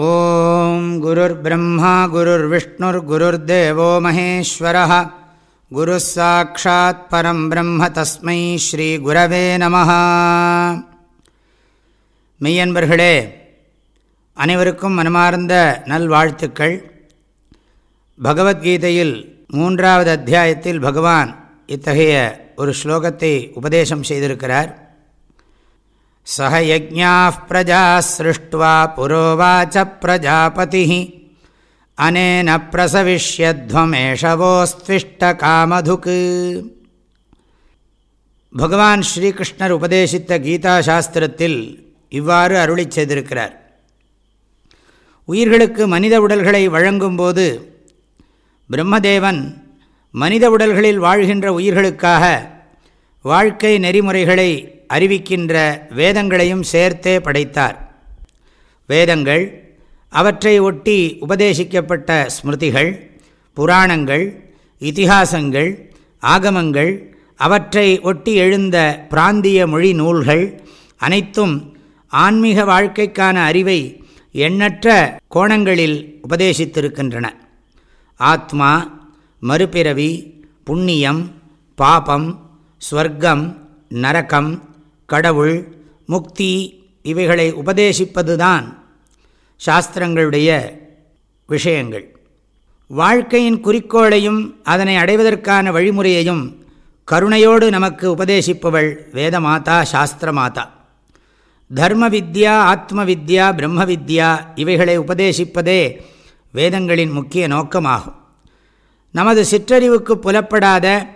ஓம் குருர் பிரம்மா குருர் விஷ்ணுர் குருர் தேவோ மகேஸ்வர குரு சாட்சாத் பரம் பிரம்ம தஸ்மை ஸ்ரீ குரவே நம மெய்யன்பர்களே அனைவருக்கும் மனமார்ந்த நல்வாழ்த்துக்கள். பகவத்கீதையில் மூன்றாவது அத்தியாயத்தில் பகவான் இத்தகைய ஒரு ஸ்லோகத்தை உபதேசம் செய்திருக்கிறார். சக யஜா பிரஜா சிருஷ்டுவா புரோவாச்ச பிரஜாபதி। அனேன பிரசவிஷ்யத்வமேஷவோஸ்திஷ்டகாமதுக்கு பகவான் ஸ்ரீகிருஷ்ணர் உபதேசித்த கீதா சாஸ்திரத்தில் இவ்வாறு அருளி செய்திருக்கிறார். உயிர்களுக்கு மனித உடல்களை வழங்கும்போது பிரம்மதேவன் மனித உடல்களில் வாழ்கின்ற உயிர்களுக்காக வாழ்க்கை நெறிமுறைகளை அறிவிக்கின்ற வேதங்களையும் சேர்த்தே படைத்தார். வேதங்கள் அவற்றை ஒட்டி உபதேசிக்கப்பட்ட ஸ்மிருதிகள் புராணங்கள் இதிகாசங்கள் ஆகமங்கள் அவற்றை ஒட்டி எழுந்த பிராந்திய மொழி நூல்கள் அனைத்தும் ஆன்மீக வாழ்க்கைக்கான அறிவை எண்ணற்ற கோணங்களில் உபதேசித்திருக்கின்றன. ஆத்மா மறுபிறவி புண்ணியம் பாபம் ஸ்வர்க்கம் நரகம் கடவுள் முக்தி இவைகளை உபதேசிப்பதுதான் சாஸ்திரங்களுடைய விஷயங்கள். வாழ்க்கையின் குறிக்கோளையும் அதனை அடைவதற்கான வழிமுறையையும் கருணையோடு நமக்கு உபதேசிப்பவள் வேதமாதா சாஸ்திரமாதா. தர்ம வித்யா ஆத்ம வித்யா பிரம்ம வித்யா இவைகளை உபதேசிப்பதே வேதங்களின் முக்கிய நோக்கமாகும். நமது சிற்றறிவுக்கு புலப்படாத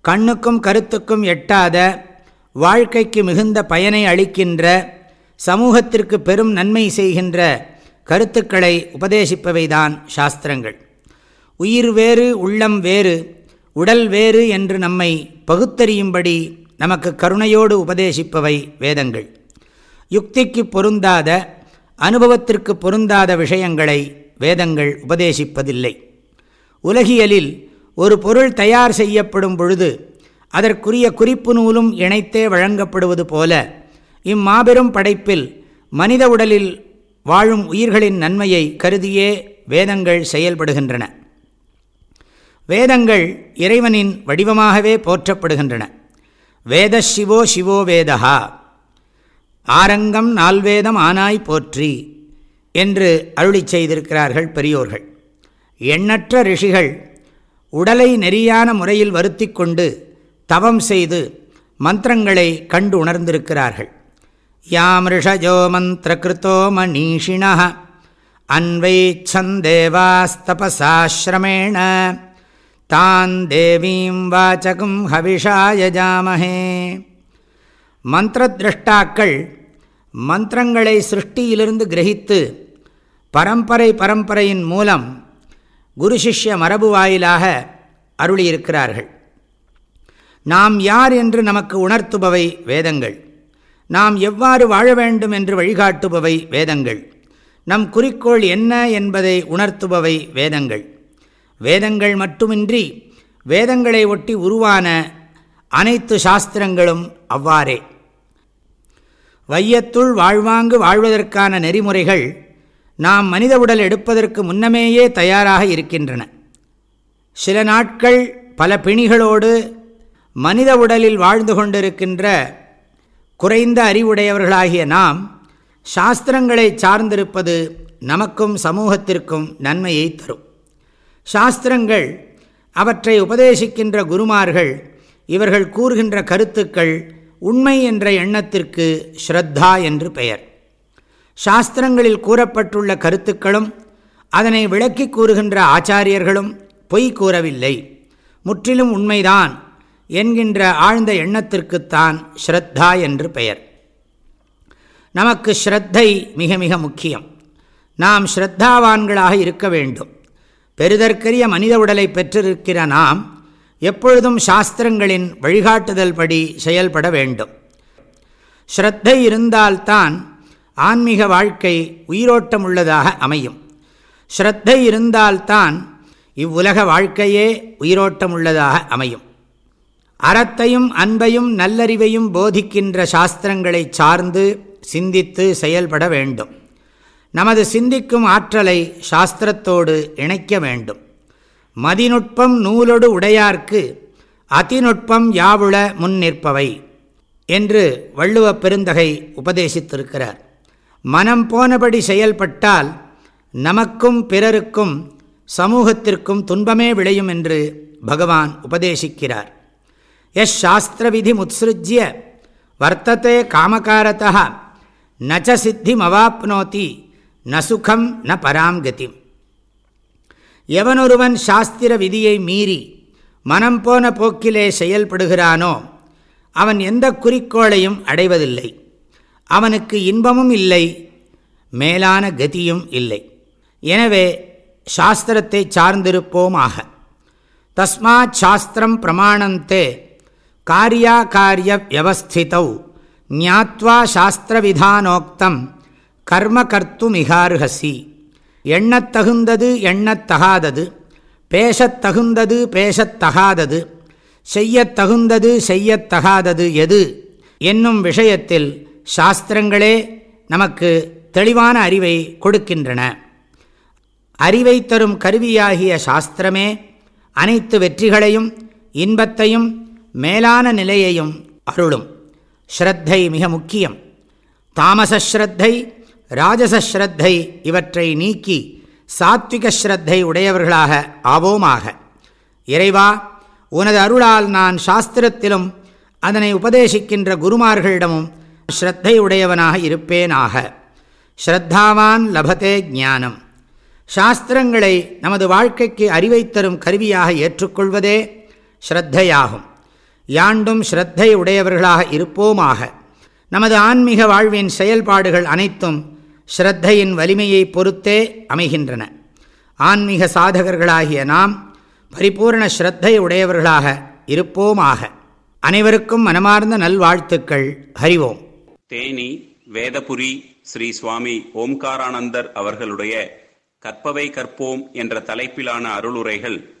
கண்ணுக்கும் கருத்துக்கும் எட்டாத வாழ்க்கைக்கு மிகுந்த பயனை அளிக்கின்ற சமூகத்திற்கு பெரும் நன்மை செய்கின்ற கருத்துக்களை உபதேசிப்பவைதான் சாஸ்திரங்கள். உயிர் வேறு உள்ளம் வேறு உடல் வேறு என்று நம்மை பகுத்தறியும்படி நமக்கு கருணையோடு உபதேசிப்பவை வேதங்கள். யுக்திக்கு பொருந்தாத அனுபவத்திற்கு பொருந்தாத விஷயங்களை வேதங்கள் உபதேசிப்பதில்லை. உலகியலில் ஒரு பொருள் தயார் செய்யப்படும் பொழுது அதற்குரிய குறிப்பு நூலும் இணைத்தே வழங்கப்படுவது போல இம்மாபெரும் படைப்பில் மனித உடலில் வாழும் உயிர்களின் நன்மையை கருதியே வேதங்கள் செயல்படுகின்றன. வேதங்கள் இறைவனின் வடிவமாகவே போற்றப்படுகின்றன. வேத சிவோ சிவோ வேதா ஆரங்கம் நால்வேதம் ஆனாய் போற்றி என்று அருளி செய்திருக்கிறார்கள் பெரியோர்கள். எண்ணற்ற ரிஷிகள் உடலை நெறியான முறையில் வருத்தி கொண்டு தவம் செய்து மந்திரங்களை கண்டு உணர்ந்திருக்கிறார்கள். யாமிருஷஜோ மந்திரகிருத்தோ மணீஷிண அன்வைச்சந்தேவாஸ்தபசாஸ்ரமேண தான் தேவீம் வாச்சகும் ஹவிஷாயஜாமஹே மந்திரதிருஷ்டாக்கள் மந்திரங்களை சிருஷ்டியிலிருந்து கிரகித்து பரம்பரை பரம்பரையின் மூலம் குரு சிஷ்ய மரபு வாயிலாக அருளியிருக்கிறார்கள். நாம் யார் என்று நமக்கு உணர்த்துபவை வேதங்கள். நாம் எவ்வாறு வாழ வேண்டும் என்று வழிகாட்டுபவை வேதங்கள். நம் குறிக்கோள் என்ன என்பதை உணர்த்துபவை வேதங்கள். வேதங்கள் மட்டுமின்றி வேதங்களை ஒட்டி உருவான அனைத்து சாஸ்திரங்களும் அவ்வாறே. வையத்துள் வாழ்வாங்கு வாழ்வதற்கான நெறிமுறைகள் நாம் மனித உடல் எடுப்பதற்கு முன்னமேயே தயாராக இருக்கின்றன. சில நாட்கள் பல பிணிகளோடு மனித உடலில் வாழ்ந்து கொண்டிருக்கின்ற குறைந்த அறிவுடையவர்களாகிய நாம் சாஸ்திரங்களை சார்ந்திருப்பது நமக்கும் சமூகத்திற்கும் நன்மையை தரும். சாஸ்திரங்கள் அவற்றை உபதேசிக்கின்ற குருமார்கள் இவர்கள் கூறுகின்ற கருத்துக்கள் உண்மை என்ற எண்ணத்திற்கு ஸ்ரத்தா என்று பெயர். சாஸ்திரங்களில் கூறப்பட்டுள்ள கருத்துக்களும் அதனை விளக்கி கூறுகின்ற ஆச்சாரியர்களும் பொய் கூறவில்லை. முற்றிலும் உண்மைதான். என்கின்ற ஆழ்ந்த எண்ணத்திற்குத்தான் ஸ்ரத்தா என்று பெயர். நமக்கு ஸ்ரத்தை மிக மிக முக்கியம். நாம் ஸ்ரத்தாவான்களாக இருக்க வேண்டும். பெருதற்கரிய மனித உடலை பெற்றிருக்கிற நாம் எப்பொழுதும் சாஸ்திரங்களின் வழிகாட்டுதல் படி செயல்பட வேண்டும். ஸ்ரத்தை இருந்தால்தான் ஆன்மீக வாழ்க்கை உயிரோட்டம் உள்ளதாக அமையும். ஸ்ரத்தை இருந்தால்தான் இவ்வுலக வாழ்க்கையே உயிரோட்டம் உள்ளதாக அமையும். அறத்தையும் அன்பையும் நல்லறிவையும் போதிக்கின்ற சாஸ்திரங்களை சார்ந்து சிந்தித்து செயல்பட வேண்டும். நமது சிந்திக்கும் ஆற்றலை சாஸ்திரத்தோடு இணைக்க வேண்டும். மதிநுட்பம் நூலொடு உடையார்க்கு அதிநுட்பம் யாவுள முன் நிற்பவை என்று வள்ளுவ பெருந்தகை உபதேசித்திருக்கிறார். மனம் போனபடி செயல்பட்டால் நமக்கும் பிறருக்கும் சமூகத்திற்கும் துன்பமே விளையும் என்று பகவான் உபதேசிக்கிறார். எஸ் சாஸ்திர விதி முத்ஸ்ருஜ்ய வர்த்தத்தை காமகாரதா நச்ச சித்திமவாப்னோதி ந சுகம் ந பராம் கதிம் எவனொருவன் சாஸ்திர விதியை மீறி மனம் போன போக்கிலே செயல்படுகிறானோ அவன் எந்த குறிக்கோளையும் அடைவதில்லை. அவனுக்கு இன்பமும் இல்லை மேலான கதியும் இல்லை. எனவே சாஸ்திரத்தை சார்ந்திருப்போமாக. தஸ்மாத் சாஸ்திரம் பிரமாணந்தே காரியாக்காரிய வியவஸ்திதௌ ஞாத்வா சாஸ்திரவிதானோக்தம் கர்ம கர்த்துமிகார்ஹசி எண்ணத்தகுந்தது எண்ணத்தகாதது பேசத்தகுந்தது பேசத்தகாதது செய்யத்தகுந்தது செய்யத்தகாதது எது? என்னும் விஷயத்தில் சாஸ்திரங்களே நமக்கு தெளிவான அறிவை கொடுக்கின்றன. அறிவை தரும் கருவியாகிய சாஸ்திரமே அனைத்து வெற்றிகளையும் இன்பத்தையும் மேலான நிலையையும் அருளும். ஸ்ரத்தை மிக முக்கியம். தாமசஸ்ரத்தை ராஜசஸ்ரத்தை இவற்றை நீக்கி சாத்விக ஸ்ரத்தை உடையவர்களாக ஆவோமாக. இறைவா உனது அருளால் நான் சாஸ்திரத்திலும் அதனை உபதேசிக்கின்ற குருமார்களிடமும் ஸ்ரத்தை உடையவனாக இருப்பேனாக. ஸ்ரத்தாவான் லபத்தே ஞானம். சாஸ்திரங்களை நமது வாழ்க்கைக்கு அறிவை தரும் கருவியாக ஏற்றுக்கொள்வதே ஸ்ரத்தையாகும். யாண்டும் ஸ்ரத்தை உடையவர்களாக இருப்போமாக. நமது ஆன்மீக வாழ்வின் செயல்பாடுகள் அனைத்தும் ஸ்ரத்தையின் வலிமையை பொறுத்தே அமைகின்றன. ஆன்மீக சாதகர்களாகிய நாம் பரிபூர்ண ஸ்ரத்தை உடையவர்களாக இருப்போமாக. அனைவருக்கும் மனமார்ந்த நல்வாழ்த்துக்கள். ஹரிவோம். தேனி வேதபுரி ஸ்ரீ சுவாமி ஓம்காரானந்தர் அவர்களுடைய கற்பவை கற்போம் என்ற தலைப்பிலான அருளுரைகள்